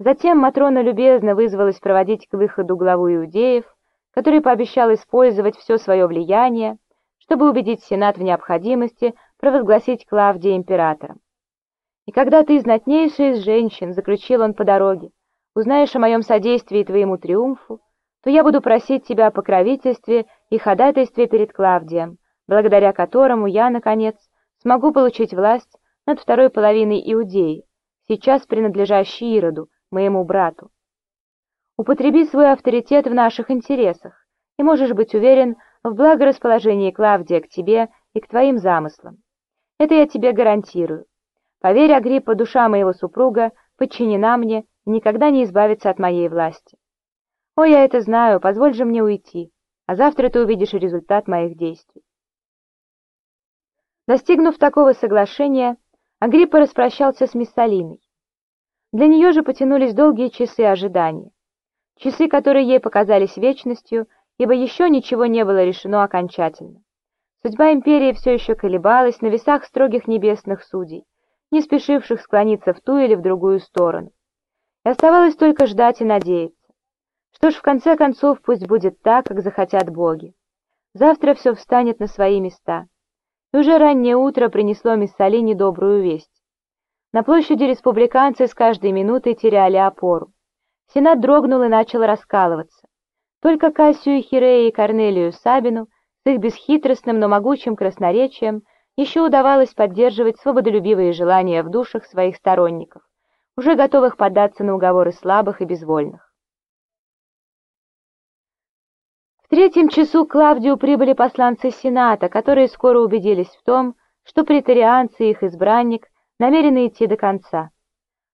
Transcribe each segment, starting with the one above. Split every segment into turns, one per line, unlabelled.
Затем Матрона любезно вызвалась проводить к выходу главу иудеев, который пообещал использовать все свое влияние, чтобы убедить Сенат в необходимости провозгласить Клавдия императором. «И когда ты, знатнейшая из женщин, — заключил он по дороге, — узнаешь о моем содействии твоему триумфу, то я буду просить тебя о покровительстве и ходатайстве перед Клавдием, благодаря которому я, наконец, смогу получить власть над второй половиной Иудеи, сейчас принадлежащей Ироду, моему брату. Употреби свой авторитет в наших интересах, и можешь быть уверен в благорасположении Клавдия к тебе и к твоим замыслам. Это я тебе гарантирую. Поверь, Агриппа, душа моего супруга подчинена мне и никогда не избавится от моей власти. О, я это знаю, позволь же мне уйти, а завтра ты увидишь результат моих действий. Достигнув такого соглашения, Агриппа распрощался с Миссалиной. Для нее же потянулись долгие часы ожидания. Часы, которые ей показались вечностью, ибо еще ничего не было решено окончательно. Судьба империи все еще колебалась на весах строгих небесных судей, не спешивших склониться в ту или в другую сторону. И оставалось только ждать и надеяться. Что ж, в конце концов, пусть будет так, как захотят боги. Завтра все встанет на свои места и уже раннее утро принесло Миссалине добрую весть. На площади республиканцы с каждой минутой теряли опору. Сенат дрогнул и начал раскалываться. Только Кассию Хирея и Корнелию Сабину с их бесхитростным, но могучим красноречием еще удавалось поддерживать свободолюбивые желания в душах своих сторонников, уже готовых поддаться на уговоры слабых и безвольных. В третьем часу к Клавдию прибыли посланцы Сената, которые скоро убедились в том, что претарианцы и их избранник намерены идти до конца.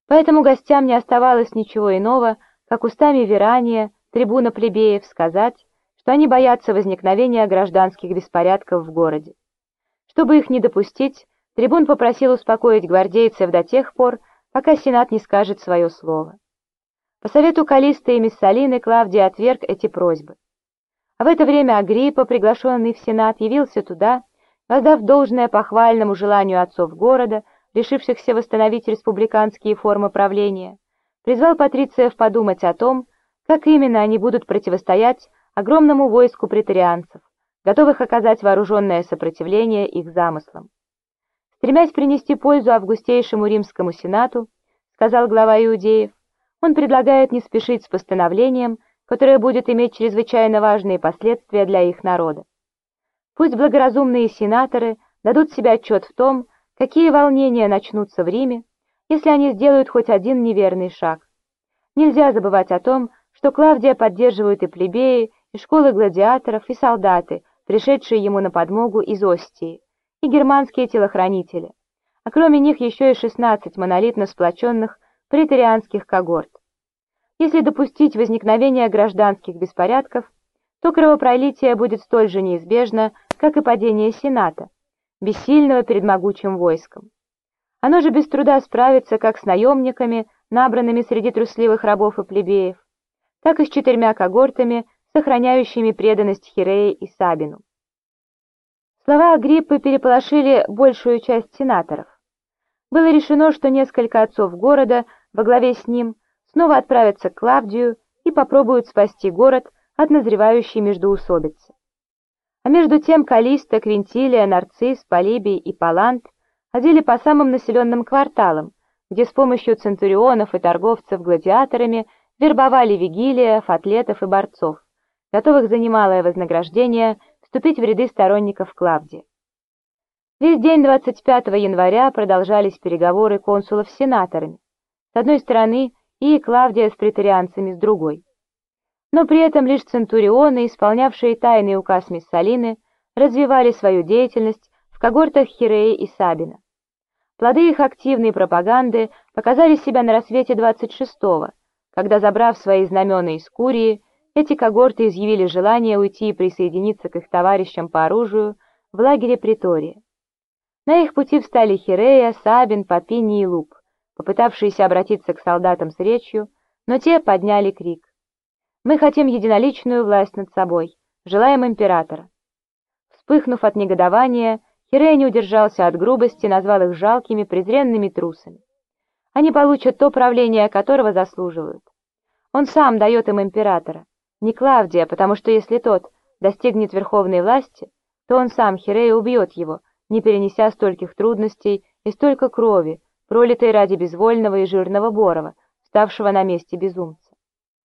Поэтому гостям не оставалось ничего иного, как устами Верания, трибуна плебеев, сказать, что они боятся возникновения гражданских беспорядков в городе. Чтобы их не допустить, трибун попросил успокоить гвардейцев до тех пор, пока Сенат не скажет свое слово. По совету Калиста и Миссалины Клавдий отверг эти просьбы. А в это время Агриппа, приглашенный в Сенат, явился туда, воздав должное похвальному желанию отцов города, решившихся восстановить республиканские формы правления, призвал патрициев подумать о том, как именно они будут противостоять огромному войску претарианцев, готовых оказать вооруженное сопротивление их замыслам. Стремясь принести пользу августейшему римскому сенату, сказал глава иудеев, он предлагает не спешить с постановлением, которое будет иметь чрезвычайно важные последствия для их народа. Пусть благоразумные сенаторы дадут себе отчет в том, какие волнения начнутся в Риме, если они сделают хоть один неверный шаг. Нельзя забывать о том, что Клавдия поддерживают и плебеи, и школы гладиаторов, и солдаты, пришедшие ему на подмогу из Остии, и германские телохранители, а кроме них еще и 16 монолитно сплоченных претарианских когорт. Если допустить возникновение гражданских беспорядков, то кровопролитие будет столь же неизбежно, как и падение Сената, бессильного перед могучим войском. Оно же без труда справится как с наемниками, набранными среди трусливых рабов и плебеев, так и с четырьмя когортами, сохраняющими преданность Хиреи и Сабину. Слова Агриппы переполошили большую часть сенаторов. Было решено, что несколько отцов города во главе с ним снова отправятся к Клавдию и попробуют спасти город от назревающей междоусобицы. А между тем Калиста, Квинтилия, Нарцисс, Полибий и Палант ходили по самым населенным кварталам, где с помощью центурионов и торговцев гладиаторами вербовали вигилиев, атлетов и борцов, готовых за немалое вознаграждение вступить в ряды сторонников Клавдия. Весь день 25 января продолжались переговоры консулов с сенаторами. С одной стороны, и Клавдия с претарианцами с другой. Но при этом лишь центурионы, исполнявшие тайный указ Миссалины, развивали свою деятельность в когортах Хиреи и Сабина. Плоды их активной пропаганды показали себя на рассвете 26-го, когда, забрав свои знамена из Курии, эти когорты изъявили желание уйти и присоединиться к их товарищам по оружию в лагере Притория. На их пути встали Хирея, Сабин, Папини и Луп попытавшиеся обратиться к солдатам с речью, но те подняли крик. «Мы хотим единоличную власть над собой, желаем императора». Вспыхнув от негодования, Хирей не удержался от грубости, назвал их жалкими, презренными трусами. они получат то правление, которого заслуживают. Он сам дает им императора, не Клавдия, потому что если тот достигнет верховной власти, то он сам, Хирея, убьет его, не перенеся стольких трудностей и столько крови, пролитой ради безвольного и жирного Борова, ставшего на месте безумца.